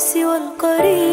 سوى القريب